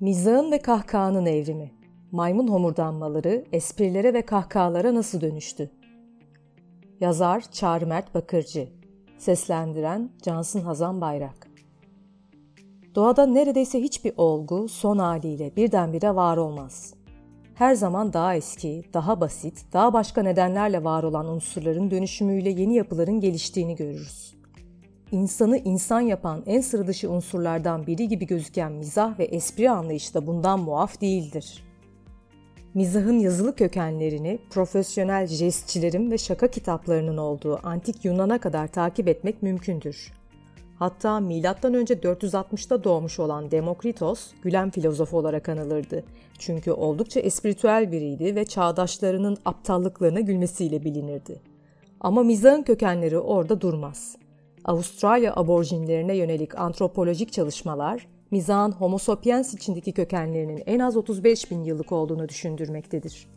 Mizahın ve kahkahanın evrimi. Maymun homurdanmaları esprilere ve kahkahalara nasıl dönüştü? Yazar Çağrı Mert Bakırcı Seslendiren Cansın Hazan Bayrak Doğada neredeyse hiçbir olgu son haliyle birdenbire var olmaz. Her zaman daha eski, daha basit, daha başka nedenlerle var olan unsurların dönüşümüyle yeni yapıların geliştiğini görürüz insanı insan yapan en sıra dışı unsurlardan biri gibi gözüken mizah ve espri anlayışı da bundan muaf değildir. Mizahın yazılı kökenlerini profesyonel jestçilerin ve şaka kitaplarının olduğu antik Yunan'a kadar takip etmek mümkündür. Hatta M.Ö. 460'da doğmuş olan Demokritos, gülen filozof olarak anılırdı. Çünkü oldukça espritüel biriydi ve çağdaşlarının aptallıklarına gülmesiyle bilinirdi. Ama mizahın kökenleri orada durmaz. Avustralya aborjinlerine yönelik antropolojik çalışmalar, mizahın Homo sapiens içindeki kökenlerinin en az 35 bin yıllık olduğunu düşündürmektedir.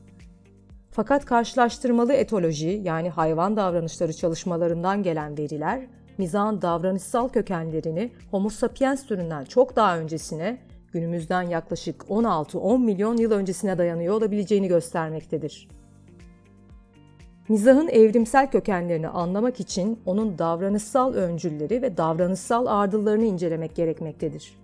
Fakat karşılaştırmalı etoloji yani hayvan davranışları çalışmalarından gelen veriler, mizahın davranışsal kökenlerini Homo sapiens türünden çok daha öncesine, günümüzden yaklaşık 16-10 milyon yıl öncesine dayanıyor olabileceğini göstermektedir. Mizahın evrimsel kökenlerini anlamak için onun davranışsal öncülleri ve davranışsal ardıllarını incelemek gerekmektedir.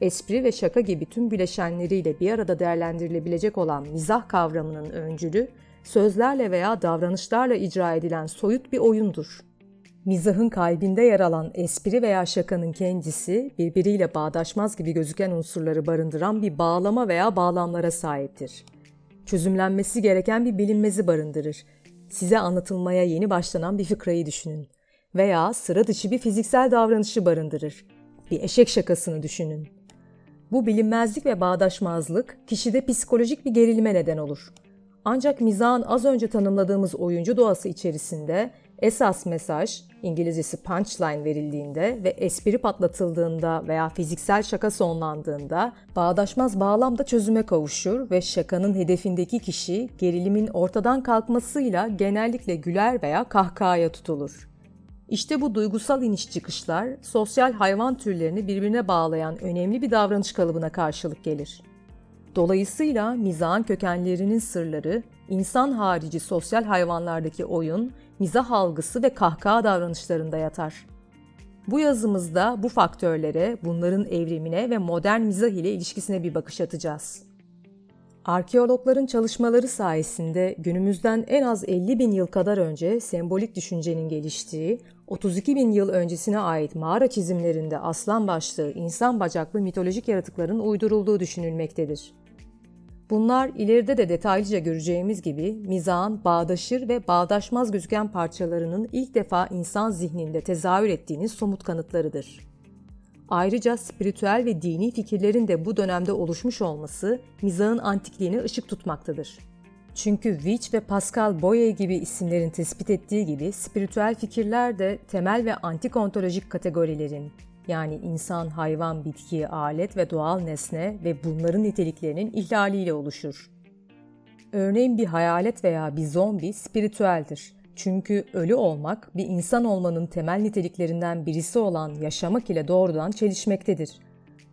Espri ve şaka gibi tüm bileşenleriyle bir arada değerlendirilebilecek olan mizah kavramının öncülü, sözlerle veya davranışlarla icra edilen soyut bir oyundur. Mizahın kalbinde yer alan espri veya şakanın kendisi birbiriyle bağdaşmaz gibi gözüken unsurları barındıran bir bağlama veya bağlamlara sahiptir. Çözümlenmesi gereken bir bilinmezi barındırır Size anlatılmaya yeni başlanan bir fıkrayı düşünün. Veya sıra dışı bir fiziksel davranışı barındırır. Bir eşek şakasını düşünün. Bu bilinmezlik ve bağdaşmazlık kişide psikolojik bir gerilime neden olur. Ancak mizahın az önce tanımladığımız oyuncu doğası içerisinde esas mesaj, İngilizcesi punchline verildiğinde ve espri patlatıldığında veya fiziksel şaka sonlandığında bağdaşmaz bağlam da çözüme kavuşur ve şakanın hedefindeki kişi gerilimin ortadan kalkmasıyla genellikle güler veya kahkahaya tutulur. İşte bu duygusal iniş çıkışlar sosyal hayvan türlerini birbirine bağlayan önemli bir davranış kalıbına karşılık gelir. Dolayısıyla mizahın kökenlerinin sırları, insan harici sosyal hayvanlardaki oyun, mizah algısı ve kahkaha davranışlarında yatar. Bu yazımızda bu faktörlere, bunların evrimine ve modern mizah ile ilişkisine bir bakış atacağız. Arkeologların çalışmaları sayesinde günümüzden en az 50 bin yıl kadar önce sembolik düşüncenin geliştiği, 32 bin yıl öncesine ait mağara çizimlerinde aslan başlı, insan bacaklı mitolojik yaratıkların uydurulduğu düşünülmektedir. Bunlar ileride de detaylıca göreceğimiz gibi mizahın bağdaşır ve bağdaşmaz gözüken parçalarının ilk defa insan zihninde tezahür ettiğinin somut kanıtlarıdır. Ayrıca spiritüel ve dini fikirlerin de bu dönemde oluşmuş olması mizahın antikliğine ışık tutmaktadır. Çünkü Witch ve Pascal Boye gibi isimlerin tespit ettiği gibi spiritüel fikirler de temel ve antik ontolojik kategorilerin yani insan, hayvan, bitki, alet ve doğal nesne ve bunların niteliklerinin ihlaliyle oluşur. Örneğin bir hayalet veya bir zombi spiritüeldir. Çünkü ölü olmak bir insan olmanın temel niteliklerinden birisi olan yaşamak ile doğrudan çelişmektedir.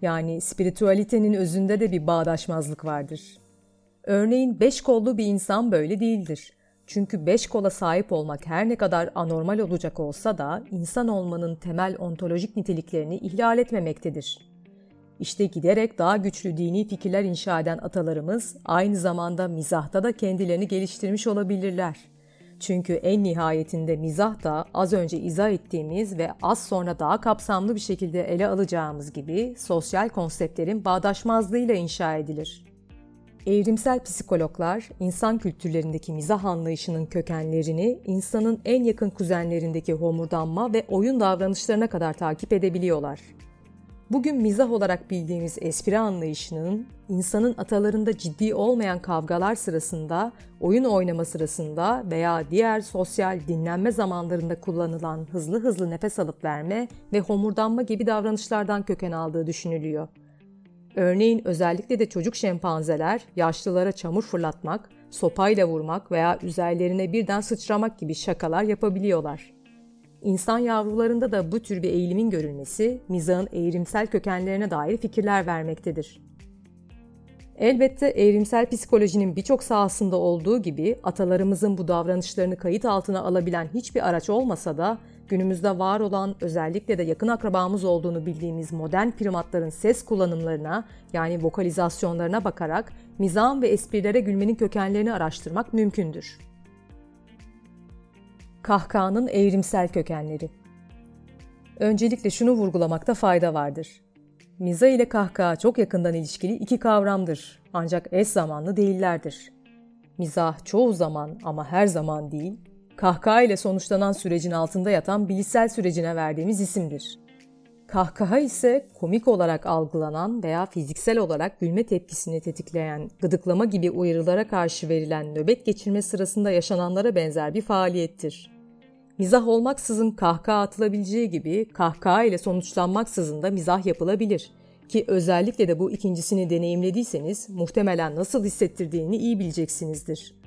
Yani spiritüalitenin özünde de bir bağdaşmazlık vardır. Örneğin beş kollu bir insan böyle değildir. Çünkü beş kola sahip olmak her ne kadar anormal olacak olsa da insan olmanın temel ontolojik niteliklerini ihlal etmemektedir. İşte giderek daha güçlü dini fikirler inşa eden atalarımız aynı zamanda mizahta da kendilerini geliştirmiş olabilirler. Çünkü en nihayetinde mizah da az önce izah ettiğimiz ve az sonra daha kapsamlı bir şekilde ele alacağımız gibi sosyal konseptlerin bağdaşmazlığıyla inşa edilir. Evrimsel psikologlar insan kültürlerindeki mizah anlayışının kökenlerini insanın en yakın kuzenlerindeki homurdanma ve oyun davranışlarına kadar takip edebiliyorlar. Bugün mizah olarak bildiğimiz espri anlayışının insanın atalarında ciddi olmayan kavgalar sırasında, oyun oynama sırasında veya diğer sosyal dinlenme zamanlarında kullanılan hızlı hızlı nefes alıp verme ve homurdanma gibi davranışlardan köken aldığı düşünülüyor. Örneğin özellikle de çocuk şempanzeler yaşlılara çamur fırlatmak, sopayla vurmak veya üzerlerine birden sıçramak gibi şakalar yapabiliyorlar. İnsan yavrularında da bu tür bir eğilimin görülmesi mizahın eğrimsel kökenlerine dair fikirler vermektedir. Elbette evrimsel psikolojinin birçok sahasında olduğu gibi atalarımızın bu davranışlarını kayıt altına alabilen hiçbir araç olmasa da günümüzde var olan özellikle de yakın akrabamız olduğunu bildiğimiz modern primatların ses kullanımlarına yani vokalizasyonlarına bakarak mizah ve esprilere gülmenin kökenlerini araştırmak mümkündür. Kahkahanın evrimsel kökenleri Öncelikle şunu vurgulamakta fayda vardır. Miza ile kahkaha çok yakından ilişkili iki kavramdır ancak eş zamanlı değillerdir. Mizah çoğu zaman ama her zaman değil, kahkaha ile sonuçlanan sürecin altında yatan bilişsel sürecine verdiğimiz isimdir. Kahkaha ise komik olarak algılanan veya fiziksel olarak gülme tepkisini tetikleyen, gıdıklama gibi uyarılara karşı verilen nöbet geçirme sırasında yaşananlara benzer bir faaliyettir. Mizah olmaksızın kahkaha atılabileceği gibi kahkaha ile sonuçlanmaksızın da mizah yapılabilir. Ki özellikle de bu ikincisini deneyimlediyseniz muhtemelen nasıl hissettirdiğini iyi bileceksinizdir.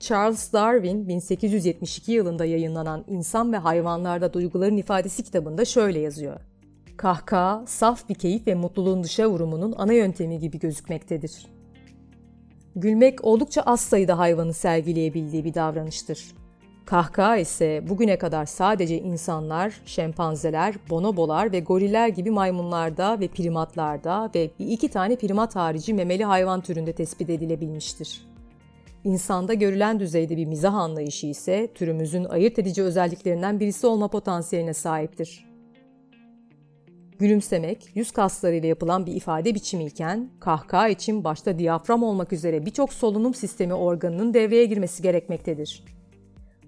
Charles Darwin 1872 yılında yayınlanan İnsan ve Hayvanlarda Duyguların İfadesi kitabında şöyle yazıyor. Kahkaha, saf bir keyif ve mutluluğun dışa vurumunun ana yöntemi gibi gözükmektedir. Gülmek oldukça az sayıda hayvanın sergileyebildiği bir davranıştır. Kahkaha ise bugüne kadar sadece insanlar, şempanzeler, bonobolar ve goriller gibi maymunlarda ve primatlarda ve bir iki tane primat harici memeli hayvan türünde tespit edilebilmiştir. İnsanda görülen düzeyde bir mizah anlayışı ise türümüzün ayırt edici özelliklerinden birisi olma potansiyeline sahiptir. Gülümsemek, yüz kaslarıyla yapılan bir ifade biçimi iken, kahkaha için başta diyafram olmak üzere birçok solunum sistemi organının devreye girmesi gerekmektedir.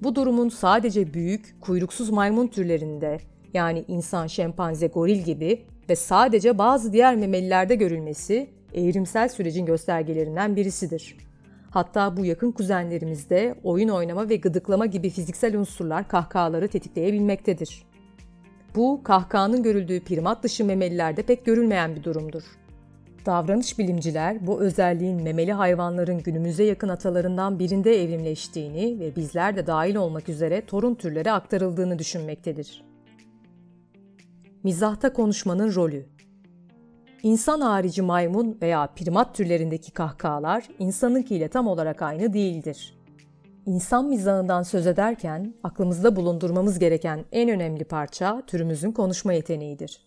Bu durumun sadece büyük, kuyruksuz maymun türlerinde yani insan, şempanze, goril gibi ve sadece bazı diğer memelilerde görülmesi evrimsel sürecin göstergelerinden birisidir. Hatta bu yakın kuzenlerimizde oyun oynama ve gıdıklama gibi fiziksel unsurlar kahkahaları tetikleyebilmektedir. Bu kahkahanın görüldüğü primat dışı memelilerde pek görülmeyen bir durumdur. Davranış bilimciler bu özelliğin memeli hayvanların günümüze yakın atalarından birinde evrimleştiğini ve bizler de dahil olmak üzere torun türlere aktarıldığını düşünmektedir. Mizahta konuşmanın rolü İnsan harici maymun veya primat türlerindeki kahkahalar insanınkiyle tam olarak aynı değildir. İnsan mizahından söz ederken aklımızda bulundurmamız gereken en önemli parça türümüzün konuşma yeteneğidir.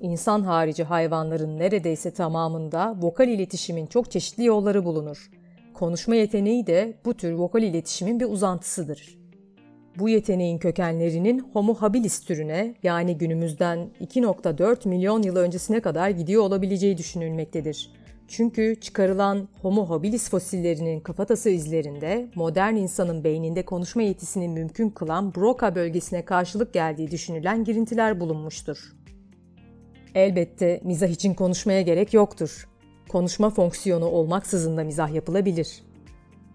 İnsan harici hayvanların neredeyse tamamında vokal iletişimin çok çeşitli yolları bulunur. Konuşma yeteneği de bu tür vokal iletişimin bir uzantısıdır. Bu yeteneğin kökenlerinin Homo habilis türüne yani günümüzden 2.4 milyon yıl öncesine kadar gidiyor olabileceği düşünülmektedir. Çünkü çıkarılan Homo habilis fosillerinin kafatası izlerinde modern insanın beyninde konuşma yetisini mümkün kılan Broca bölgesine karşılık geldiği düşünülen girintiler bulunmuştur. Elbette mizah için konuşmaya gerek yoktur. Konuşma fonksiyonu olmaksızın da mizah yapılabilir.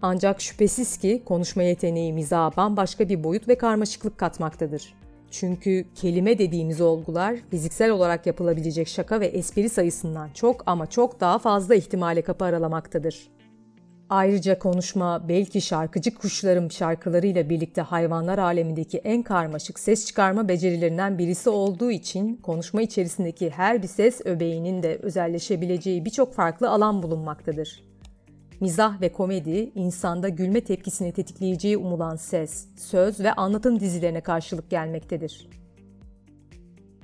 Ancak şüphesiz ki konuşma yeteneği mizaha bambaşka bir boyut ve karmaşıklık katmaktadır. Çünkü kelime dediğimiz olgular fiziksel olarak yapılabilecek şaka ve espri sayısından çok ama çok daha fazla ihtimale kapı aralamaktadır. Ayrıca konuşma belki şarkıcı kuşlarım şarkılarıyla birlikte hayvanlar alemindeki en karmaşık ses çıkarma becerilerinden birisi olduğu için konuşma içerisindeki her bir ses öbeğinin de özelleşebileceği birçok farklı alan bulunmaktadır. Mizah ve komedi insanda gülme tepkisini tetikleyeceği umulan ses, söz ve anlatım dizilerine karşılık gelmektedir.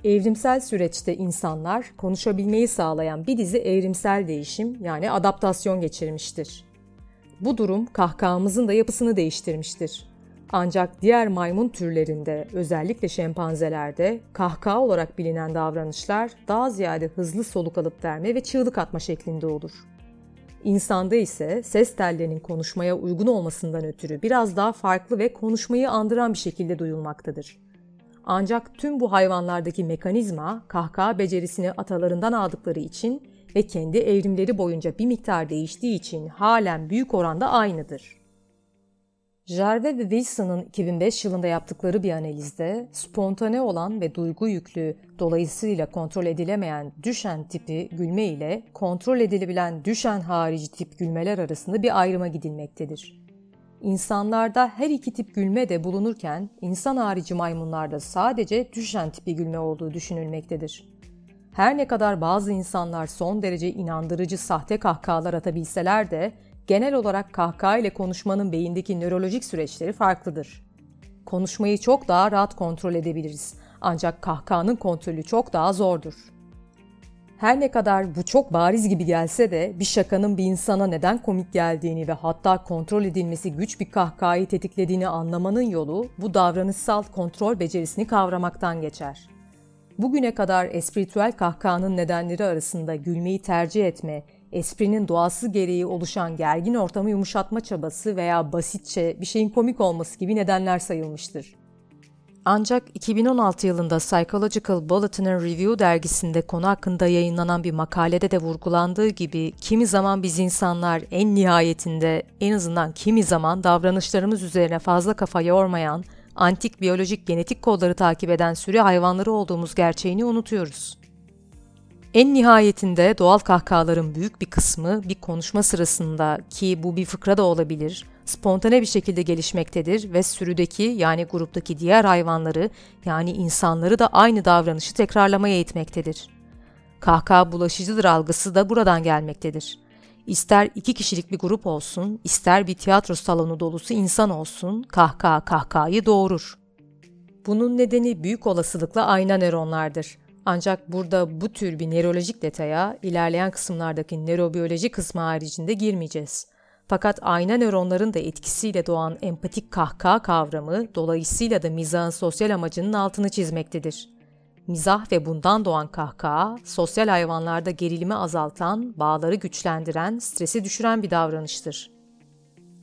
Evrimsel süreçte insanlar konuşabilmeyi sağlayan bir dizi evrimsel değişim yani adaptasyon geçirmiştir. Bu durum kahkahamızın da yapısını değiştirmiştir. Ancak diğer maymun türlerinde, özellikle şempanzelerde kahkaha olarak bilinen davranışlar daha ziyade hızlı soluk alıp verme ve çığlık atma şeklinde olur. İnsanda ise ses tellerinin konuşmaya uygun olmasından ötürü biraz daha farklı ve konuşmayı andıran bir şekilde duyulmaktadır. Ancak tüm bu hayvanlardaki mekanizma kahkaha becerisini atalarından aldıkları için ve kendi evrimleri boyunca bir miktar değiştiği için halen büyük oranda aynıdır. Jarve ve Wilson'ın 2005 yılında yaptıkları bir analizde spontane olan ve duygu yüklü dolayısıyla kontrol edilemeyen düşen tipi gülme ile kontrol edilebilen düşen harici tip gülmeler arasında bir ayrıma gidilmektedir. İnsanlarda her iki tip gülme de bulunurken insan harici maymunlarda sadece düşen tipi gülme olduğu düşünülmektedir. Her ne kadar bazı insanlar son derece inandırıcı sahte kahkahalar atabilseler de genel olarak kahkaha ile konuşmanın beyindeki nörolojik süreçleri farklıdır. Konuşmayı çok daha rahat kontrol edebiliriz ancak kahkahanın kontrolü çok daha zordur. Her ne kadar bu çok bariz gibi gelse de bir şakanın bir insana neden komik geldiğini ve hatta kontrol edilmesi güç bir kahkahayı tetiklediğini anlamanın yolu bu davranışsal kontrol becerisini kavramaktan geçer. Bugüne kadar espritüel kahkahanın nedenleri arasında gülmeyi tercih etme, esprinin doğası gereği oluşan gergin ortamı yumuşatma çabası veya basitçe bir şeyin komik olması gibi nedenler sayılmıştır. Ancak 2016 yılında Psychological Bulletin and Review dergisinde konu hakkında yayınlanan bir makalede de vurgulandığı gibi kimi zaman biz insanlar en nihayetinde en azından kimi zaman davranışlarımız üzerine fazla kafa yormayan, antik biyolojik genetik kodları takip eden sürü hayvanları olduğumuz gerçeğini unutuyoruz. En nihayetinde doğal kahkahaların büyük bir kısmı bir konuşma sırasında ki bu bir fıkra da olabilir, spontane bir şekilde gelişmektedir ve sürüdeki yani gruptaki diğer hayvanları yani insanları da aynı davranışı tekrarlamaya itmektedir. Kahkaha bulaşıcıdır algısı da buradan gelmektedir. İster iki kişilik bir grup olsun, ister bir tiyatro salonu dolusu insan olsun, kahkaha kahkahayı doğurur. Bunun nedeni büyük olasılıkla ayna nöronlardır. Ancak burada bu tür bir nörolojik detaya ilerleyen kısımlardaki nörobiyoloji kısmı haricinde girmeyeceğiz. Fakat ayna nöronların da etkisiyle doğan empatik kahkaha kavramı dolayısıyla da mizahın sosyal amacının altını çizmektedir. Mizah ve bundan doğan kahkaha, sosyal hayvanlarda gerilimi azaltan, bağları güçlendiren, stresi düşüren bir davranıştır.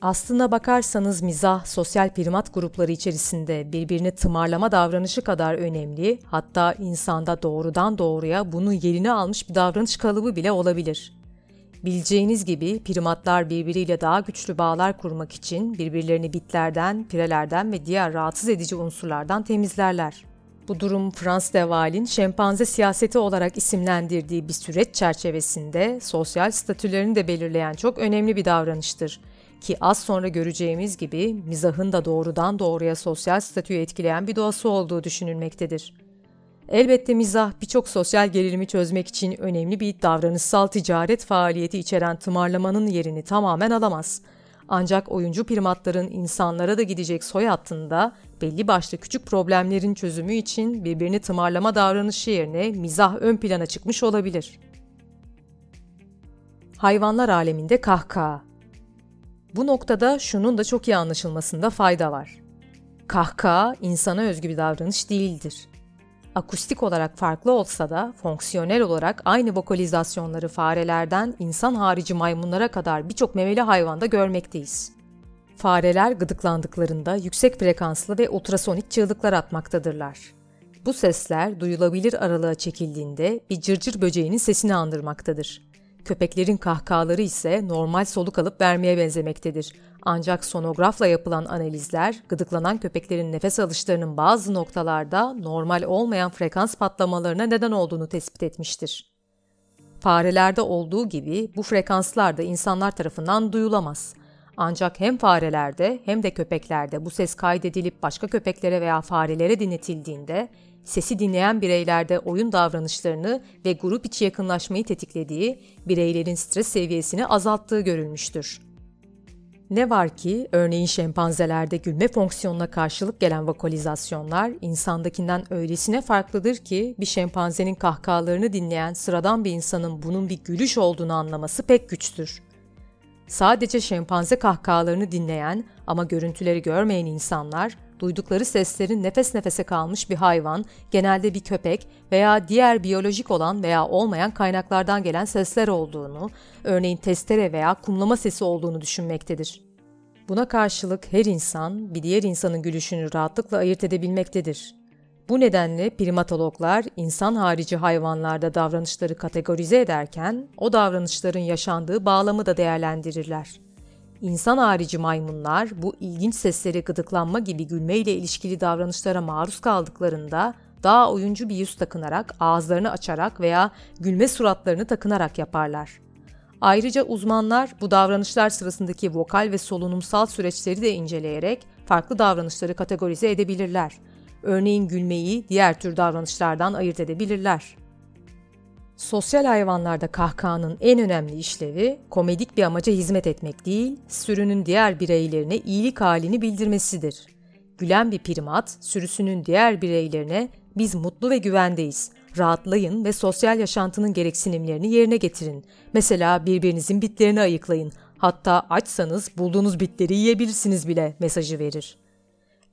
Aslına bakarsanız mizah, sosyal primat grupları içerisinde birbirini tımarlama davranışı kadar önemli, hatta insanda doğrudan doğruya bunun yerini almış bir davranış kalıbı bile olabilir. Bileceğiniz gibi primatlar birbiriyle daha güçlü bağlar kurmak için birbirlerini bitlerden, pirelerden ve diğer rahatsız edici unsurlardan temizlerler. Bu durum Frans de Waal'in şempanze siyaseti olarak isimlendirdiği bir süreç çerçevesinde sosyal statülerini de belirleyen çok önemli bir davranıştır. Ki az sonra göreceğimiz gibi mizahın da doğrudan doğruya sosyal statüyü etkileyen bir doğası olduğu düşünülmektedir. Elbette mizah birçok sosyal gerilimi çözmek için önemli bir davranışsal ticaret faaliyeti içeren tımarlamanın yerini tamamen alamaz. Ancak oyuncu primatların insanlara da gidecek soy hattında belli başlı küçük problemlerin çözümü için birbirini tımarlama davranışı yerine mizah ön plana çıkmış olabilir. Hayvanlar aleminde kahkaha Bu noktada şunun da çok iyi anlaşılmasında fayda var. Kahkaha insana özgü bir davranış değildir akustik olarak farklı olsa da fonksiyonel olarak aynı vokalizasyonları farelerden insan harici maymunlara kadar birçok memeli hayvanda görmekteyiz. Fareler gıdıklandıklarında yüksek frekanslı ve ultrasonik çığlıklar atmaktadırlar. Bu sesler duyulabilir aralığa çekildiğinde bir cırcır böceğinin sesini andırmaktadır. Köpeklerin kahkahaları ise normal soluk alıp vermeye benzemektedir. Ancak sonografla yapılan analizler gıdıklanan köpeklerin nefes alışlarının bazı noktalarda normal olmayan frekans patlamalarına neden olduğunu tespit etmiştir. Farelerde olduğu gibi bu frekanslar da insanlar tarafından duyulamaz. Ancak hem farelerde hem de köpeklerde bu ses kaydedilip başka köpeklere veya farelere dinletildiğinde sesi dinleyen bireylerde oyun davranışlarını ve grup içi yakınlaşmayı tetiklediği, bireylerin stres seviyesini azalttığı görülmüştür. Ne var ki örneğin şempanzelerde gülme fonksiyonuna karşılık gelen vokalizasyonlar insandakinden öylesine farklıdır ki bir şempanzenin kahkahalarını dinleyen sıradan bir insanın bunun bir gülüş olduğunu anlaması pek güçtür. Sadece şempanze kahkahalarını dinleyen ama görüntüleri görmeyen insanlar duydukları seslerin nefes nefese kalmış bir hayvan, genelde bir köpek veya diğer biyolojik olan veya olmayan kaynaklardan gelen sesler olduğunu, örneğin testere veya kumlama sesi olduğunu düşünmektedir. Buna karşılık her insan bir diğer insanın gülüşünü rahatlıkla ayırt edebilmektedir. Bu nedenle primatologlar insan harici hayvanlarda davranışları kategorize ederken o davranışların yaşandığı bağlamı da değerlendirirler. İnsan harici maymunlar bu ilginç sesleri gıdıklanma gibi gülmeyle ilişkili davranışlara maruz kaldıklarında daha oyuncu bir yüz takınarak, ağızlarını açarak veya gülme suratlarını takınarak yaparlar. Ayrıca uzmanlar bu davranışlar sırasındaki vokal ve solunumsal süreçleri de inceleyerek farklı davranışları kategorize edebilirler. Örneğin gülmeyi diğer tür davranışlardan ayırt edebilirler. Sosyal hayvanlarda kahkahanın en önemli işlevi komedik bir amaca hizmet etmek değil, sürünün diğer bireylerine iyilik halini bildirmesidir. Gülen bir primat, sürüsünün diğer bireylerine biz mutlu ve güvendeyiz, rahatlayın ve sosyal yaşantının gereksinimlerini yerine getirin. Mesela birbirinizin bitlerini ayıklayın, hatta açsanız bulduğunuz bitleri yiyebilirsiniz bile mesajı verir.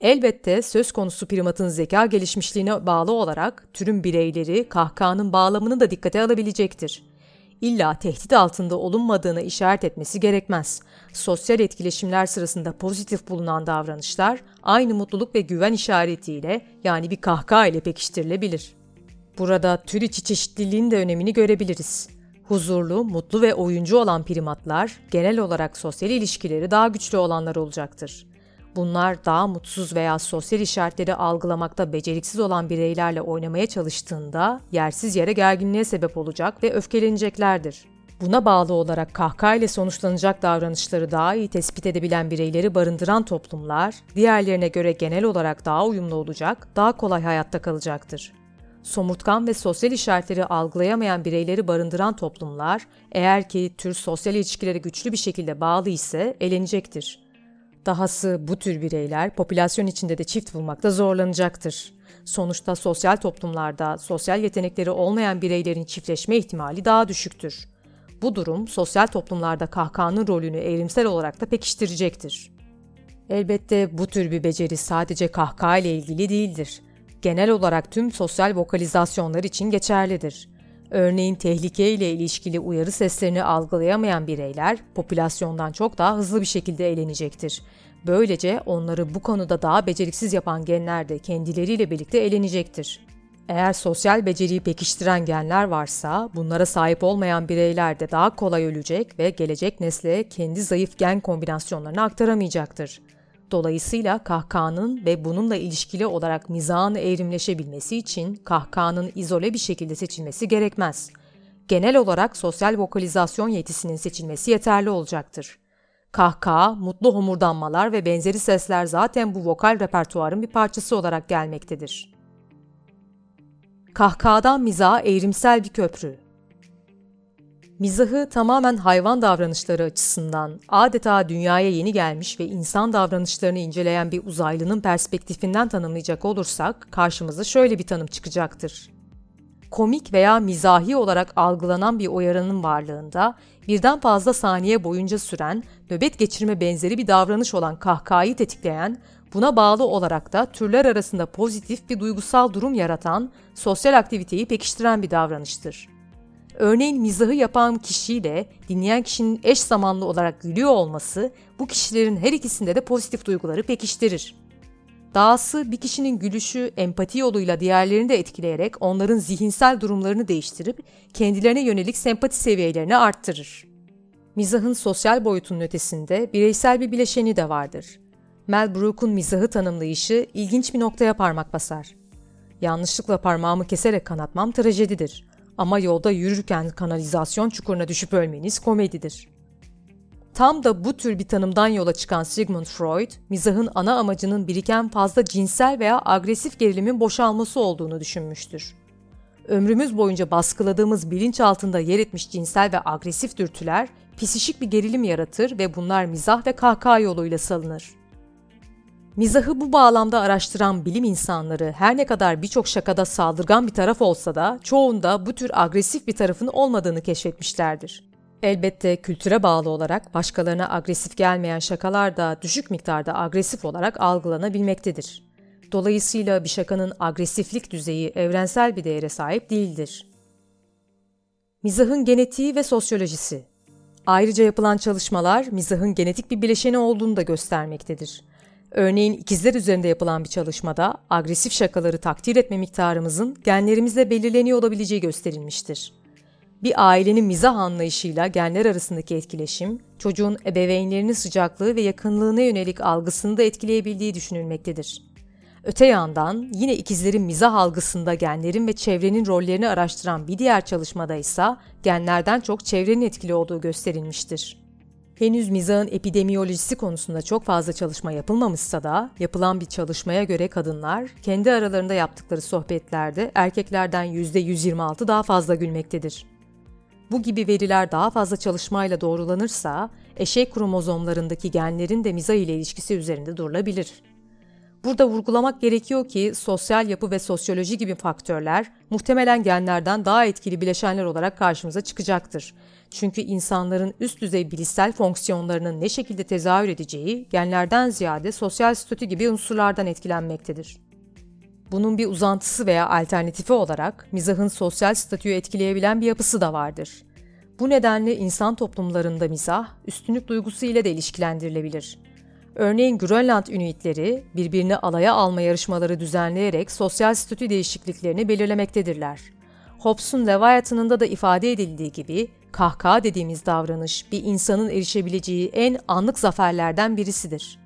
Elbette söz konusu primatın zeka gelişmişliğine bağlı olarak türün bireyleri kahkahanın bağlamını da dikkate alabilecektir. İlla tehdit altında olunmadığını işaret etmesi gerekmez. Sosyal etkileşimler sırasında pozitif bulunan davranışlar aynı mutluluk ve güven işaretiyle yani bir kahkaha ile pekiştirilebilir. Burada tür içi çeşitliliğin de önemini görebiliriz. Huzurlu, mutlu ve oyuncu olan primatlar genel olarak sosyal ilişkileri daha güçlü olanlar olacaktır. Bunlar daha mutsuz veya sosyal işaretleri algılamakta beceriksiz olan bireylerle oynamaya çalıştığında yersiz yere gerginliğe sebep olacak ve öfkeleneceklerdir. Buna bağlı olarak kahkaha ile sonuçlanacak davranışları daha iyi tespit edebilen bireyleri barındıran toplumlar, diğerlerine göre genel olarak daha uyumlu olacak, daha kolay hayatta kalacaktır. Somurtkan ve sosyal işaretleri algılayamayan bireyleri barındıran toplumlar, eğer ki tür sosyal ilişkileri güçlü bir şekilde bağlı ise elenecektir. Dahası bu tür bireyler popülasyon içinde de çift bulmakta zorlanacaktır. Sonuçta sosyal toplumlarda sosyal yetenekleri olmayan bireylerin çiftleşme ihtimali daha düşüktür. Bu durum sosyal toplumlarda kahkahanın rolünü evrimsel olarak da pekiştirecektir. Elbette bu tür bir beceri sadece kahkaha ile ilgili değildir. Genel olarak tüm sosyal vokalizasyonlar için geçerlidir. Örneğin tehlike ile ilişkili uyarı seslerini algılayamayan bireyler popülasyondan çok daha hızlı bir şekilde elenecektir. Böylece onları bu konuda daha beceriksiz yapan genler de kendileriyle birlikte elenecektir. Eğer sosyal beceriyi pekiştiren genler varsa bunlara sahip olmayan bireyler de daha kolay ölecek ve gelecek nesle kendi zayıf gen kombinasyonlarını aktaramayacaktır. Dolayısıyla kahkahanın ve bununla ilişkili olarak mizahın evrimleşebilmesi için kahkahanın izole bir şekilde seçilmesi gerekmez. Genel olarak sosyal vokalizasyon yetisinin seçilmesi yeterli olacaktır. Kahkaha, mutlu homurdanmalar ve benzeri sesler zaten bu vokal repertuarın bir parçası olarak gelmektedir. Kahkahadan mizaha evrimsel bir köprü Mizahı tamamen hayvan davranışları açısından adeta dünyaya yeni gelmiş ve insan davranışlarını inceleyen bir uzaylının perspektifinden tanımlayacak olursak karşımıza şöyle bir tanım çıkacaktır. Komik veya mizahi olarak algılanan bir uyarının varlığında birden fazla saniye boyunca süren nöbet geçirme benzeri bir davranış olan kahkahayı tetikleyen, buna bağlı olarak da türler arasında pozitif bir duygusal durum yaratan, sosyal aktiviteyi pekiştiren bir davranıştır. Örneğin mizahı yapan kişiyle dinleyen kişinin eş zamanlı olarak gülüyor olması bu kişilerin her ikisinde de pozitif duyguları pekiştirir. Dahası bir kişinin gülüşü empati yoluyla diğerlerini de etkileyerek onların zihinsel durumlarını değiştirip kendilerine yönelik sempati seviyelerini arttırır. Mizahın sosyal boyutunun ötesinde bireysel bir bileşeni de vardır. Mel Brooks'un mizahı tanımlayışı ilginç bir noktaya parmak basar. Yanlışlıkla parmağımı keserek kanatmam trajedidir. Ama yolda yürürken kanalizasyon çukuruna düşüp ölmeniz komedidir. Tam da bu tür bir tanımdan yola çıkan Sigmund Freud, mizahın ana amacının biriken fazla cinsel veya agresif gerilimin boşalması olduğunu düşünmüştür. Ömrümüz boyunca baskıladığımız bilinç altında yer etmiş cinsel ve agresif dürtüler psişik bir gerilim yaratır ve bunlar mizah ve kahkaha yoluyla salınır. Mizahı bu bağlamda araştıran bilim insanları her ne kadar birçok şakada saldırgan bir taraf olsa da çoğunda bu tür agresif bir tarafın olmadığını keşfetmişlerdir. Elbette kültüre bağlı olarak başkalarına agresif gelmeyen şakalar da düşük miktarda agresif olarak algılanabilmektedir. Dolayısıyla bir şakanın agresiflik düzeyi evrensel bir değere sahip değildir. Mizahın genetiği ve sosyolojisi Ayrıca yapılan çalışmalar mizahın genetik bir bileşeni olduğunu da göstermektedir. Örneğin ikizler üzerinde yapılan bir çalışmada agresif şakaları takdir etme miktarımızın genlerimizle belirleniyor olabileceği gösterilmiştir. Bir ailenin mizah anlayışıyla genler arasındaki etkileşim, çocuğun ebeveynlerinin sıcaklığı ve yakınlığına yönelik algısını da etkileyebildiği düşünülmektedir. Öte yandan yine ikizlerin mizah algısında genlerin ve çevrenin rollerini araştıran bir diğer çalışmada ise genlerden çok çevrenin etkili olduğu gösterilmiştir. Henüz mizahın epidemiyolojisi konusunda çok fazla çalışma yapılmamışsa da yapılan bir çalışmaya göre kadınlar kendi aralarında yaptıkları sohbetlerde erkeklerden %126 daha fazla gülmektedir. Bu gibi veriler daha fazla çalışmayla doğrulanırsa eşek kromozomlarındaki genlerin de mizah ile ilişkisi üzerinde durulabilir. Burada vurgulamak gerekiyor ki sosyal yapı ve sosyoloji gibi faktörler muhtemelen genlerden daha etkili bileşenler olarak karşımıza çıkacaktır. Çünkü insanların üst düzey bilişsel fonksiyonlarının ne şekilde tezahür edeceği genlerden ziyade sosyal statü gibi unsurlardan etkilenmektedir. Bunun bir uzantısı veya alternatifi olarak mizahın sosyal statüyü etkileyebilen bir yapısı da vardır. Bu nedenle insan toplumlarında mizah, üstünlük duygusu ile de ilişkilendirilebilir. Örneğin Grönland Inuitleri birbirini alaya alma yarışmaları düzenleyerek sosyal statü değişikliklerini belirlemektedirler. Hobbes'un Leviathan'ında da ifade edildiği gibi kahkaha dediğimiz davranış bir insanın erişebileceği en anlık zaferlerden birisidir.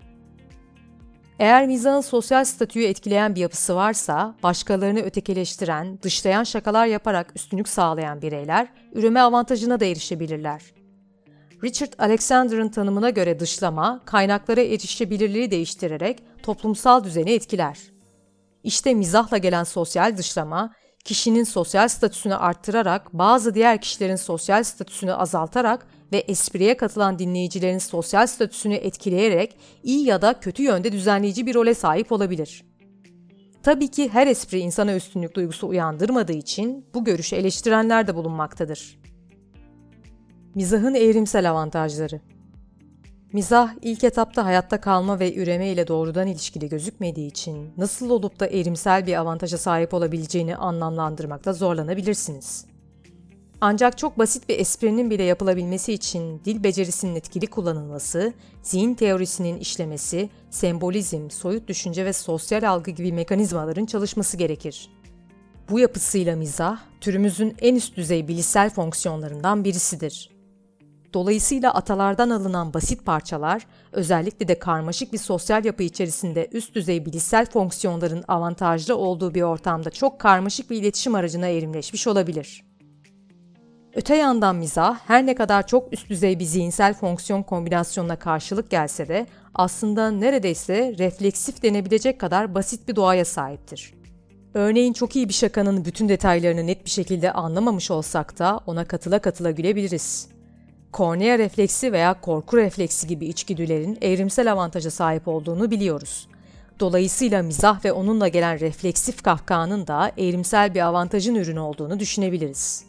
Eğer mizahın sosyal statüyü etkileyen bir yapısı varsa, başkalarını ötekileştiren, dışlayan şakalar yaparak üstünlük sağlayan bireyler, üreme avantajına da erişebilirler. Richard Alexander'ın tanımına göre dışlama, kaynaklara erişebilirliği değiştirerek toplumsal düzeni etkiler. İşte mizahla gelen sosyal dışlama, kişinin sosyal statüsünü arttırarak, bazı diğer kişilerin sosyal statüsünü azaltarak ve espriye katılan dinleyicilerin sosyal statüsünü etkileyerek iyi ya da kötü yönde düzenleyici bir role sahip olabilir. Tabii ki her espri insana üstünlük duygusu uyandırmadığı için bu görüşü eleştirenler de bulunmaktadır. Mizahın evrimsel avantajları Mizah ilk etapta hayatta kalma ve üreme ile doğrudan ilişkili gözükmediği için nasıl olup da evrimsel bir avantaja sahip olabileceğini anlamlandırmakta zorlanabilirsiniz. Ancak çok basit bir esprinin bile yapılabilmesi için dil becerisinin etkili kullanılması, zihin teorisinin işlemesi, sembolizm, soyut düşünce ve sosyal algı gibi mekanizmaların çalışması gerekir. Bu yapısıyla mizah, türümüzün en üst düzey bilişsel fonksiyonlarından birisidir. Dolayısıyla atalardan alınan basit parçalar, özellikle de karmaşık bir sosyal yapı içerisinde üst düzey bilişsel fonksiyonların avantajlı olduğu bir ortamda çok karmaşık bir iletişim aracına evrimleşmiş olabilir. Öte yandan mizah her ne kadar çok üst düzey bir zihinsel fonksiyon kombinasyonuna karşılık gelse de aslında neredeyse refleksif denebilecek kadar basit bir doğaya sahiptir. Örneğin çok iyi bir şakanın bütün detaylarını net bir şekilde anlamamış olsak da ona katıla katıla gülebiliriz. Kornea refleksi veya korku refleksi gibi içgüdülerin evrimsel avantaja sahip olduğunu biliyoruz. Dolayısıyla mizah ve onunla gelen refleksif kahkahanın da evrimsel bir avantajın ürünü olduğunu düşünebiliriz.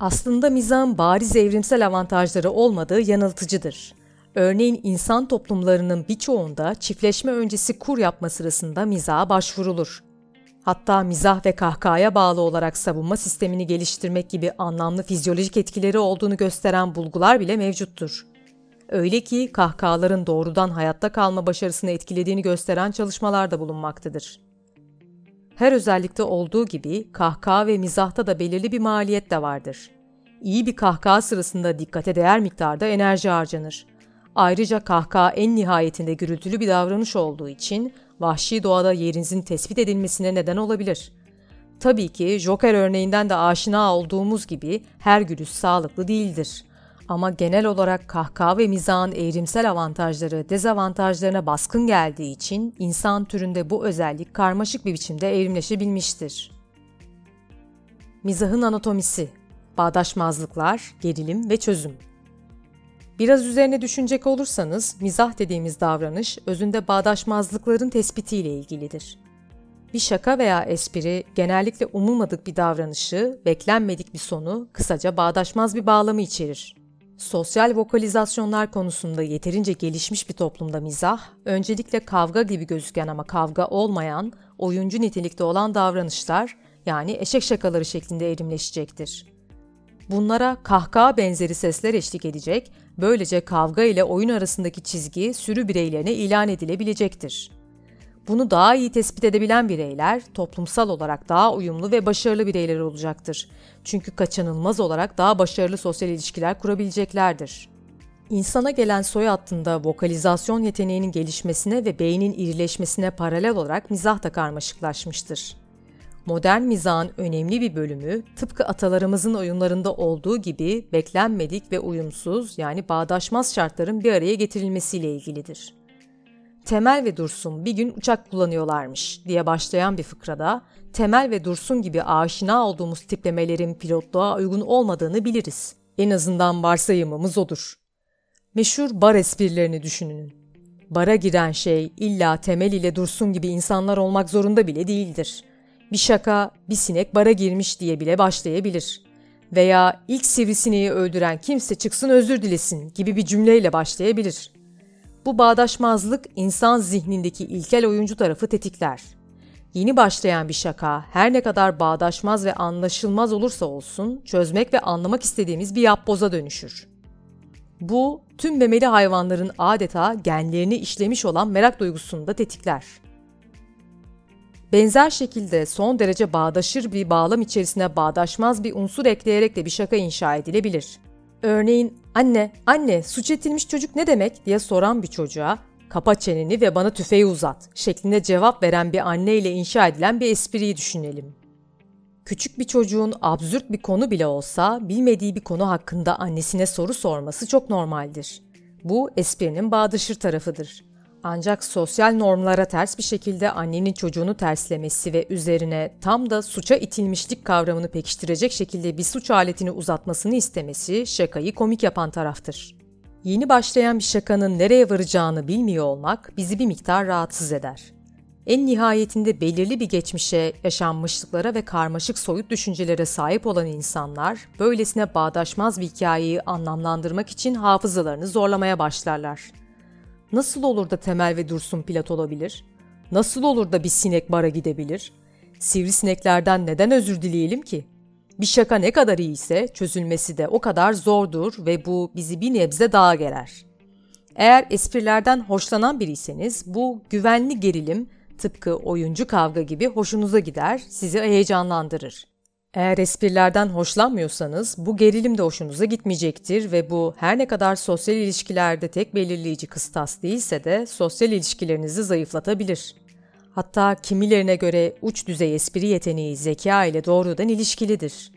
Aslında mizahın bariz evrimsel avantajları olmadığı yanıltıcıdır. Örneğin insan toplumlarının birçoğunda çiftleşme öncesi kur yapma sırasında mizaha başvurulur. Hatta mizah ve kahkahaya bağlı olarak savunma sistemini geliştirmek gibi anlamlı fizyolojik etkileri olduğunu gösteren bulgular bile mevcuttur. Öyle ki kahkahaların doğrudan hayatta kalma başarısını etkilediğini gösteren çalışmalar da bulunmaktadır. Her özellikte olduğu gibi kahkaha ve mizahta da belirli bir maliyet de vardır. İyi bir kahkaha sırasında dikkate değer miktarda enerji harcanır. Ayrıca kahkaha en nihayetinde gürültülü bir davranış olduğu için vahşi doğada yerinizin tespit edilmesine neden olabilir. Tabii ki Joker örneğinden de aşina olduğumuz gibi her gülüş sağlıklı değildir. Ama genel olarak kahkaha ve mizahın evrimsel avantajları dezavantajlarına baskın geldiği için insan türünde bu özellik karmaşık bir biçimde evrimleşebilmiştir. Mizahın anatomisi, bağdaşmazlıklar, gerilim ve çözüm. Biraz üzerine düşünecek olursanız mizah dediğimiz davranış özünde bağdaşmazlıkların tespitiyle ilgilidir. Bir şaka veya espri genellikle umulmadık bir davranışı, beklenmedik bir sonu, kısaca bağdaşmaz bir bağlamı içerir. Sosyal vokalizasyonlar konusunda yeterince gelişmiş bir toplumda mizah, öncelikle kavga gibi gözüken ama kavga olmayan, oyuncu nitelikte olan davranışlar, yani eşek şakaları şeklinde erimleşecektir. Bunlara kahkaha benzeri sesler eşlik edecek, böylece kavga ile oyun arasındaki çizgi sürü bireylerine ilan edilebilecektir. Bunu daha iyi tespit edebilen bireyler toplumsal olarak daha uyumlu ve başarılı bireyler olacaktır. Çünkü kaçınılmaz olarak daha başarılı sosyal ilişkiler kurabileceklerdir. İnsana gelen soy hattında vokalizasyon yeteneğinin gelişmesine ve beynin irileşmesine paralel olarak mizah da karmaşıklaşmıştır. Modern mizahın önemli bir bölümü tıpkı atalarımızın oyunlarında olduğu gibi beklenmedik ve uyumsuz yani bağdaşmaz şartların bir araya getirilmesiyle ilgilidir. Temel ve Dursun bir gün uçak kullanıyorlarmış diye başlayan bir fıkrada Temel ve Dursun gibi aşina olduğumuz tiplemelerin pilotluğa uygun olmadığını biliriz. En azından varsayımımız odur. Meşhur bar esprilerini düşünün. Bara giren şey illa Temel ile Dursun gibi insanlar olmak zorunda bile değildir. Bir şaka, bir sinek bara girmiş diye bile başlayabilir. Veya ilk sivrisineği öldüren kimse çıksın özür dilesin gibi bir cümleyle başlayabilir. Bu bağdaşmazlık insan zihnindeki ilkel oyuncu tarafı tetikler. Yeni başlayan bir şaka her ne kadar bağdaşmaz ve anlaşılmaz olursa olsun çözmek ve anlamak istediğimiz bir yapboza dönüşür. Bu tüm memeli hayvanların adeta genlerini işlemiş olan merak duygusunu da tetikler. Benzer şekilde son derece bağdaşır bir bağlam içerisine bağdaşmaz bir unsur ekleyerek de bir şaka inşa edilebilir. Örneğin anne, anne suç etilmiş çocuk ne demek diye soran bir çocuğa kapa çeneni ve bana tüfeği uzat şeklinde cevap veren bir anne ile inşa edilen bir espriyi düşünelim. Küçük bir çocuğun absürt bir konu bile olsa bilmediği bir konu hakkında annesine soru sorması çok normaldir. Bu esprinin bağdaşır tarafıdır. Ancak sosyal normlara ters bir şekilde annenin çocuğunu terslemesi ve üzerine tam da suça itilmişlik kavramını pekiştirecek şekilde bir suç aletini uzatmasını istemesi şakayı komik yapan taraftır. Yeni başlayan bir şakanın nereye varacağını bilmiyor olmak bizi bir miktar rahatsız eder. En nihayetinde belirli bir geçmişe, yaşanmışlıklara ve karmaşık soyut düşüncelere sahip olan insanlar, böylesine bağdaşmaz bir hikayeyi anlamlandırmak için hafızalarını zorlamaya başlarlar. Nasıl olur da Temel ve Dursun pilot olabilir? Nasıl olur da bir sinek bara gidebilir? Sivrisineklerden neden özür dileyelim ki? Bir şaka ne kadar iyiyse çözülmesi de o kadar zordur ve bu bizi bir nebze daha gerer. Eğer esprilerden hoşlanan biriyseniz bu güvenli gerilim tıpkı oyuncu kavga gibi hoşunuza gider, sizi heyecanlandırır. Eğer esprilerden hoşlanmıyorsanız bu gerilim de hoşunuza gitmeyecektir ve bu her ne kadar sosyal ilişkilerde tek belirleyici kıstas değilse de sosyal ilişkilerinizi zayıflatabilir. Hatta kimilerine göre uç düzey espri yeteneği zeka ile doğrudan ilişkilidir.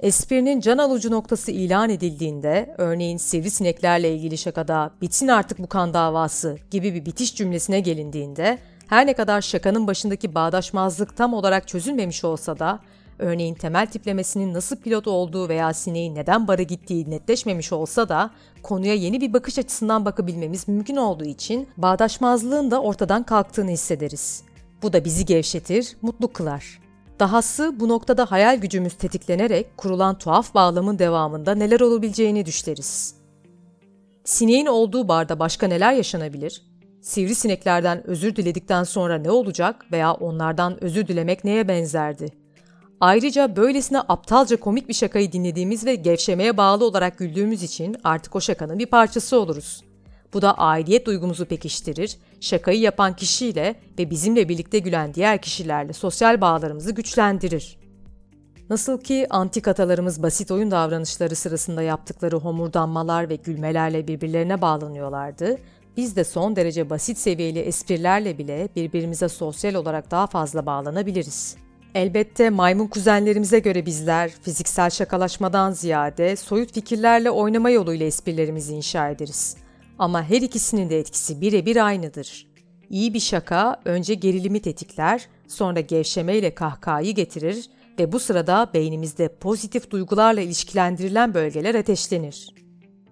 Esprinin can alıcı noktası ilan edildiğinde, örneğin sivrisineklerle ilgili şakada bitsin artık bu kan davası gibi bir bitiş cümlesine gelindiğinde, her ne kadar şakanın başındaki bağdaşmazlık tam olarak çözülmemiş olsa da Örneğin temel tiplemesinin nasıl pilot olduğu veya sineğin neden bara gittiği netleşmemiş olsa da konuya yeni bir bakış açısından bakabilmemiz mümkün olduğu için bağdaşmazlığın da ortadan kalktığını hissederiz. Bu da bizi gevşetir, mutlu kılar. Dahası bu noktada hayal gücümüz tetiklenerek kurulan tuhaf bağlamın devamında neler olabileceğini düşleriz. Sineğin olduğu barda başka neler yaşanabilir? Sivrisineklerden özür diledikten sonra ne olacak veya onlardan özür dilemek neye benzerdi? Ayrıca böylesine aptalca komik bir şakayı dinlediğimiz ve gevşemeye bağlı olarak güldüğümüz için artık o şakanın bir parçası oluruz. Bu da aidiyet duygumuzu pekiştirir, şakayı yapan kişiyle ve bizimle birlikte gülen diğer kişilerle sosyal bağlarımızı güçlendirir. Nasıl ki antik atalarımız basit oyun davranışları sırasında yaptıkları homurdanmalar ve gülmelerle birbirlerine bağlanıyorlardı, biz de son derece basit seviyeli esprilerle bile birbirimize sosyal olarak daha fazla bağlanabiliriz. Elbette maymun kuzenlerimize göre bizler fiziksel şakalaşmadan ziyade soyut fikirlerle oynama yoluyla esprilerimizi inşa ederiz. Ama her ikisinin de etkisi birebir aynıdır. İyi bir şaka önce gerilimi tetikler, sonra gevşemeyle kahkahayı getirir ve bu sırada beynimizde pozitif duygularla ilişkilendirilen bölgeler ateşlenir.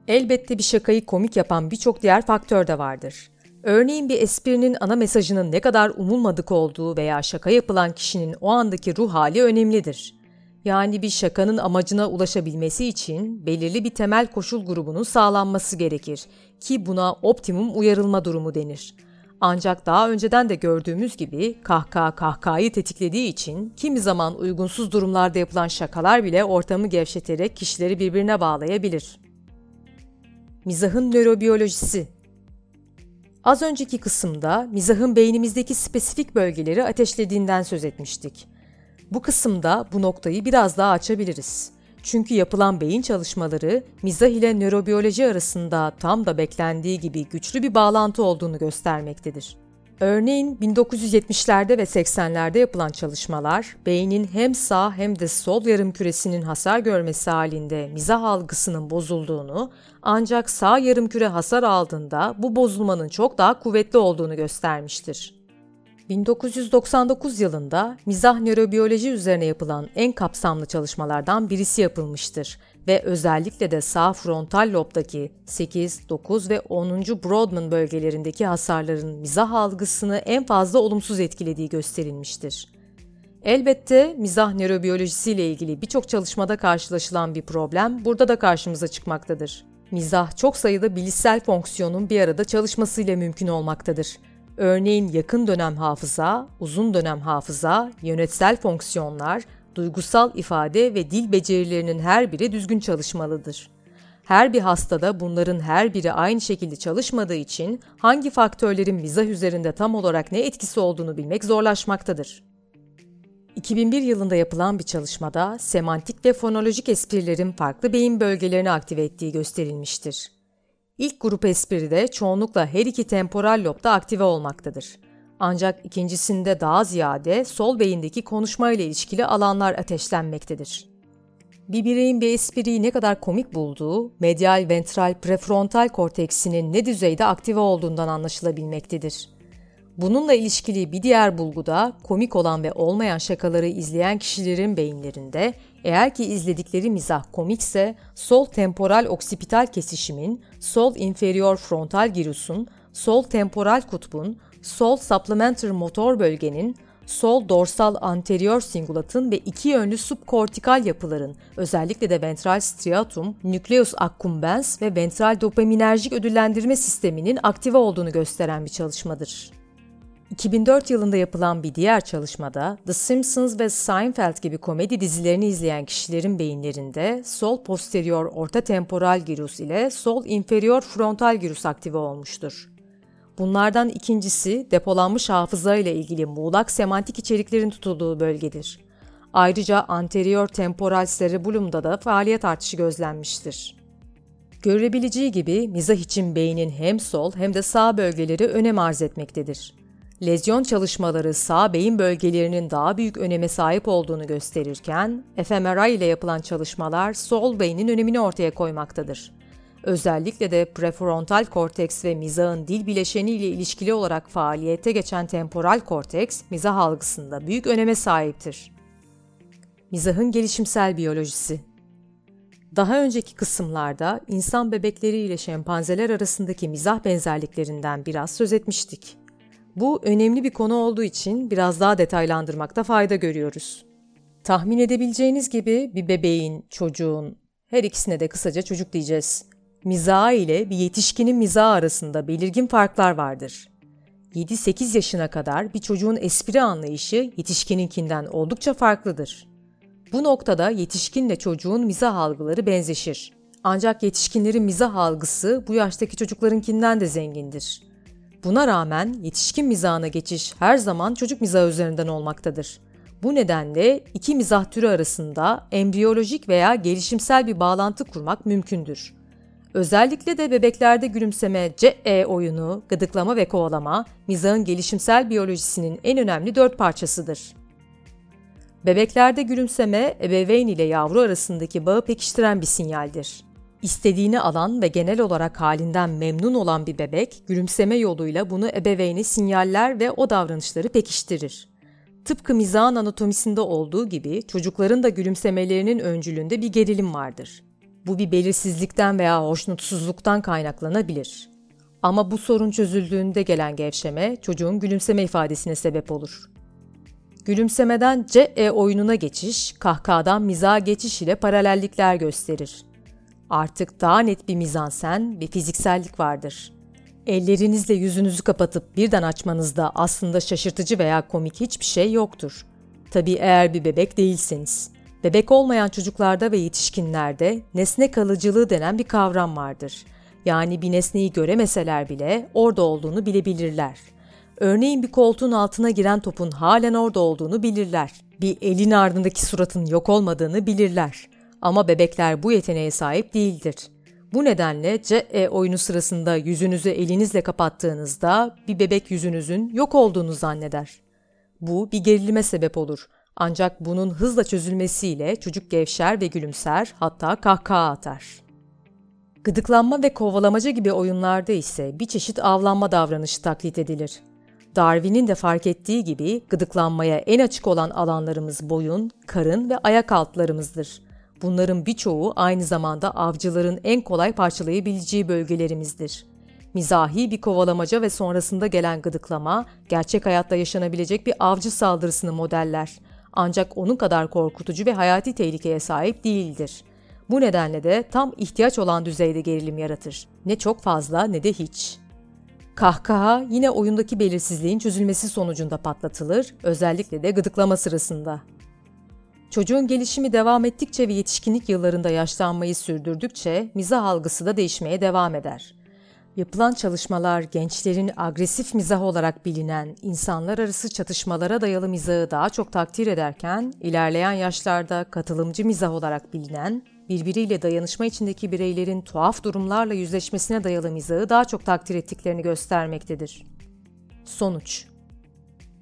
Elbette bir şakayı komik yapan birçok diğer faktör de vardır. Örneğin bir esprinin ana mesajının ne kadar umulmadık olduğu veya şaka yapılan kişinin o andaki ruh hali önemlidir. Yani bir şakanın amacına ulaşabilmesi için belirli bir temel koşul grubunun sağlanması gerekir ki buna optimum uyarılma durumu denir. Ancak daha önceden de gördüğümüz gibi kahkaha kahkahayı tetiklediği için kimi zaman uygunsuz durumlarda yapılan şakalar bile ortamı gevşeterek kişileri birbirine bağlayabilir. Mizahın nörobiyolojisi Az önceki kısımda mizahın beynimizdeki spesifik bölgeleri ateşlediğinden söz etmiştik. Bu kısımda bu noktayı biraz daha açabiliriz. Çünkü yapılan beyin çalışmaları mizah ile nörobiyoloji arasında tam da beklendiği gibi güçlü bir bağlantı olduğunu göstermektedir. Örneğin 1970'lerde ve 80'lerde yapılan çalışmalar, beynin hem sağ hem de sol yarım küresinin hasar görmesi halinde mizah algısının bozulduğunu, ancak sağ yarım küre hasar aldığında bu bozulmanın çok daha kuvvetli olduğunu göstermiştir. 1999 yılında mizah nörobiyoloji üzerine yapılan en kapsamlı çalışmalardan birisi yapılmıştır ve özellikle de sağ frontal lobdaki 8, 9 ve 10. Brodmann bölgelerindeki hasarların mizah algısını en fazla olumsuz etkilediği gösterilmiştir. Elbette mizah nörobiyolojisiyle ilgili birçok çalışmada karşılaşılan bir problem burada da karşımıza çıkmaktadır. Mizah çok sayıda bilişsel fonksiyonun bir arada çalışmasıyla mümkün olmaktadır. Örneğin yakın dönem hafıza, uzun dönem hafıza, yönetsel fonksiyonlar, duygusal ifade ve dil becerilerinin her biri düzgün çalışmalıdır. Her bir hastada bunların her biri aynı şekilde çalışmadığı için hangi faktörlerin mizah üzerinde tam olarak ne etkisi olduğunu bilmek zorlaşmaktadır. 2001 yılında yapılan bir çalışmada semantik ve fonolojik esprilerin farklı beyin bölgelerini aktive ettiği gösterilmiştir. İlk grup espride çoğunlukla her iki temporal lobda aktive olmaktadır. Ancak ikincisinde daha ziyade sol beyindeki konuşma ile ilişkili alanlar ateşlenmektedir. Bir bireyin bir espriyi ne kadar komik bulduğu, medial ventral prefrontal korteksinin ne düzeyde aktive olduğundan anlaşılabilmektedir. Bununla ilişkili bir diğer bulgu da komik olan ve olmayan şakaları izleyen kişilerin beyinlerinde eğer ki izledikleri mizah komikse sol temporal oksipital kesişimin, sol inferior frontal girusun, sol temporal kutbun, sol supplementary motor bölgenin, sol dorsal anterior singulatın ve iki yönlü subkortikal yapıların, özellikle de ventral striatum, nucleus accumbens ve ventral dopaminerjik ödüllendirme sisteminin aktive olduğunu gösteren bir çalışmadır. 2004 yılında yapılan bir diğer çalışmada The Simpsons ve Seinfeld gibi komedi dizilerini izleyen kişilerin beyinlerinde sol posterior orta temporal gyrus ile sol inferior frontal gyrus aktive olmuştur. Bunlardan ikincisi depolanmış hafıza ile ilgili muğlak semantik içeriklerin tutulduğu bölgedir. Ayrıca anterior temporal cerebellum'da da faaliyet artışı gözlenmiştir. Görülebileceği gibi mizah için beynin hem sol hem de sağ bölgeleri önem arz etmektedir. Lezyon çalışmaları sağ beyin bölgelerinin daha büyük öneme sahip olduğunu gösterirken, fMRI ile yapılan çalışmalar sol beynin önemini ortaya koymaktadır. Özellikle de prefrontal korteks ve mizahın dil bileşeni ile ilişkili olarak faaliyete geçen temporal korteks, mizah algısında büyük öneme sahiptir. Mizahın gelişimsel biyolojisi daha önceki kısımlarda insan bebekleri ile şempanzeler arasındaki mizah benzerliklerinden biraz söz etmiştik. Bu önemli bir konu olduğu için biraz daha detaylandırmakta fayda görüyoruz. Tahmin edebileceğiniz gibi bir bebeğin, çocuğun, her ikisine de kısaca çocuk diyeceğiz. Mizahı ile bir yetişkinin mizahı arasında belirgin farklar vardır. 7-8 yaşına kadar bir çocuğun espri anlayışı yetişkininkinden oldukça farklıdır. Bu noktada yetişkinle çocuğun mizah algıları benzeşir. Ancak yetişkinlerin mizah algısı bu yaştaki çocuklarınkinden de zengindir. Buna rağmen yetişkin mizahına geçiş her zaman çocuk mizahı üzerinden olmaktadır. Bu nedenle iki mizah türü arasında embriyolojik veya gelişimsel bir bağlantı kurmak mümkündür. Özellikle de bebeklerde gülümseme, CE oyunu, gıdıklama ve kovalama, mizahın gelişimsel biyolojisinin en önemli dört parçasıdır. Bebeklerde gülümseme, ebeveyn ile yavru arasındaki bağı pekiştiren bir sinyaldir. İstediğini alan ve genel olarak halinden memnun olan bir bebek, gülümseme yoluyla bunu ebeveyne sinyaller ve o davranışları pekiştirir. Tıpkı mizahın anatomisinde olduğu gibi çocukların da gülümsemelerinin öncülünde bir gerilim vardır. Bu bir belirsizlikten veya hoşnutsuzluktan kaynaklanabilir. Ama bu sorun çözüldüğünde gelen gevşeme çocuğun gülümseme ifadesine sebep olur. Gülümsemeden CE oyununa geçiş, kahkahadan mizaha geçiş ile paralellikler gösterir. Artık daha net bir mizansen ve fiziksellik vardır. Ellerinizle yüzünüzü kapatıp birden açmanızda aslında şaşırtıcı veya komik hiçbir şey yoktur. Tabii eğer bir bebek değilsiniz. Bebek olmayan çocuklarda ve yetişkinlerde nesne kalıcılığı denen bir kavram vardır. Yani bir nesneyi göremeseler bile orada olduğunu bilebilirler. Örneğin bir koltuğun altına giren topun halen orada olduğunu bilirler. Bir elin ardındaki suratın yok olmadığını bilirler. Ama bebekler bu yeteneğe sahip değildir. Bu nedenle CE oyunu sırasında yüzünüzü elinizle kapattığınızda bir bebek yüzünüzün yok olduğunu zanneder. Bu bir gerilime sebep olur. Ancak bunun hızla çözülmesiyle çocuk gevşer ve gülümser hatta kahkaha atar. Gıdıklanma ve kovalamaca gibi oyunlarda ise bir çeşit avlanma davranışı taklit edilir. Darwin'in de fark ettiği gibi gıdıklanmaya en açık olan alanlarımız boyun, karın ve ayak altlarımızdır. Bunların birçoğu aynı zamanda avcıların en kolay parçalayabileceği bölgelerimizdir. Mizahi bir kovalamaca ve sonrasında gelen gıdıklama, gerçek hayatta yaşanabilecek bir avcı saldırısını modeller. Ancak onun kadar korkutucu ve hayati tehlikeye sahip değildir. Bu nedenle de tam ihtiyaç olan düzeyde gerilim yaratır. Ne çok fazla ne de hiç. Kahkaha yine oyundaki belirsizliğin çözülmesi sonucunda patlatılır, özellikle de gıdıklama sırasında. Çocuğun gelişimi devam ettikçe ve yetişkinlik yıllarında yaşlanmayı sürdürdükçe mizah algısı da değişmeye devam eder. Yapılan çalışmalar gençlerin agresif mizah olarak bilinen insanlar arası çatışmalara dayalı mizahı daha çok takdir ederken, ilerleyen yaşlarda katılımcı mizah olarak bilinen, birbiriyle dayanışma içindeki bireylerin tuhaf durumlarla yüzleşmesine dayalı mizahı daha çok takdir ettiklerini göstermektedir. Sonuç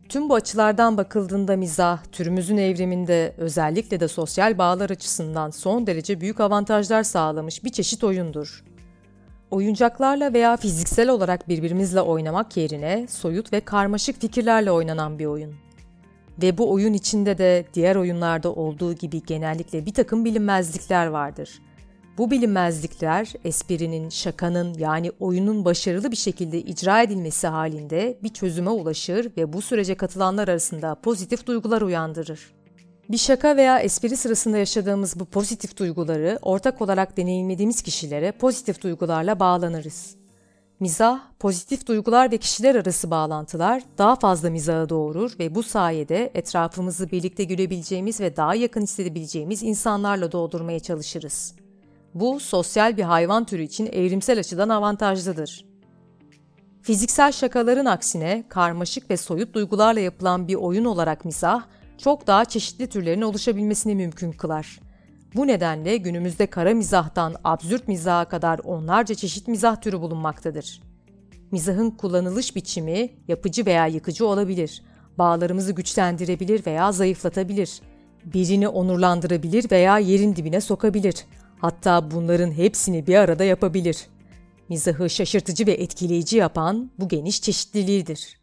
Tüm bu açılardan bakıldığında mizah, türümüzün evriminde özellikle de sosyal bağlar açısından son derece büyük avantajlar sağlamış bir çeşit oyundur. Oyuncaklarla veya fiziksel olarak birbirimizle oynamak yerine soyut ve karmaşık fikirlerle oynanan bir oyun. Ve bu oyun içinde de diğer oyunlarda olduğu gibi genellikle bir takım bilinmezlikler vardır. Bu bilinmezlikler esprinin, şakanın yani oyunun başarılı bir şekilde icra edilmesi halinde bir çözüme ulaşır ve bu sürece katılanlar arasında pozitif duygular uyandırır. Bir şaka veya espri sırasında yaşadığımız bu pozitif duyguları ortak olarak deneyimlediğimiz kişilere pozitif duygularla bağlanırız. Mizah, pozitif duygular ve kişiler arası bağlantılar daha fazla mizahı doğurur ve bu sayede etrafımızı birlikte gülebileceğimiz ve daha yakın hissedebileceğimiz insanlarla doldurmaya çalışırız. Bu sosyal bir hayvan türü için evrimsel açıdan avantajlıdır. Fiziksel şakaların aksine karmaşık ve soyut duygularla yapılan bir oyun olarak mizah, çok daha çeşitli türlerin oluşabilmesini mümkün kılar. Bu nedenle günümüzde kara mizahtan absürt mizaha kadar onlarca çeşit mizah türü bulunmaktadır. Mizahın kullanılış biçimi yapıcı veya yıkıcı olabilir. Bağlarımızı güçlendirebilir veya zayıflatabilir. Birini onurlandırabilir veya yerin dibine sokabilir. Hatta bunların hepsini bir arada yapabilir. Mizahı şaşırtıcı ve etkileyici yapan bu geniş çeşitliliğidir.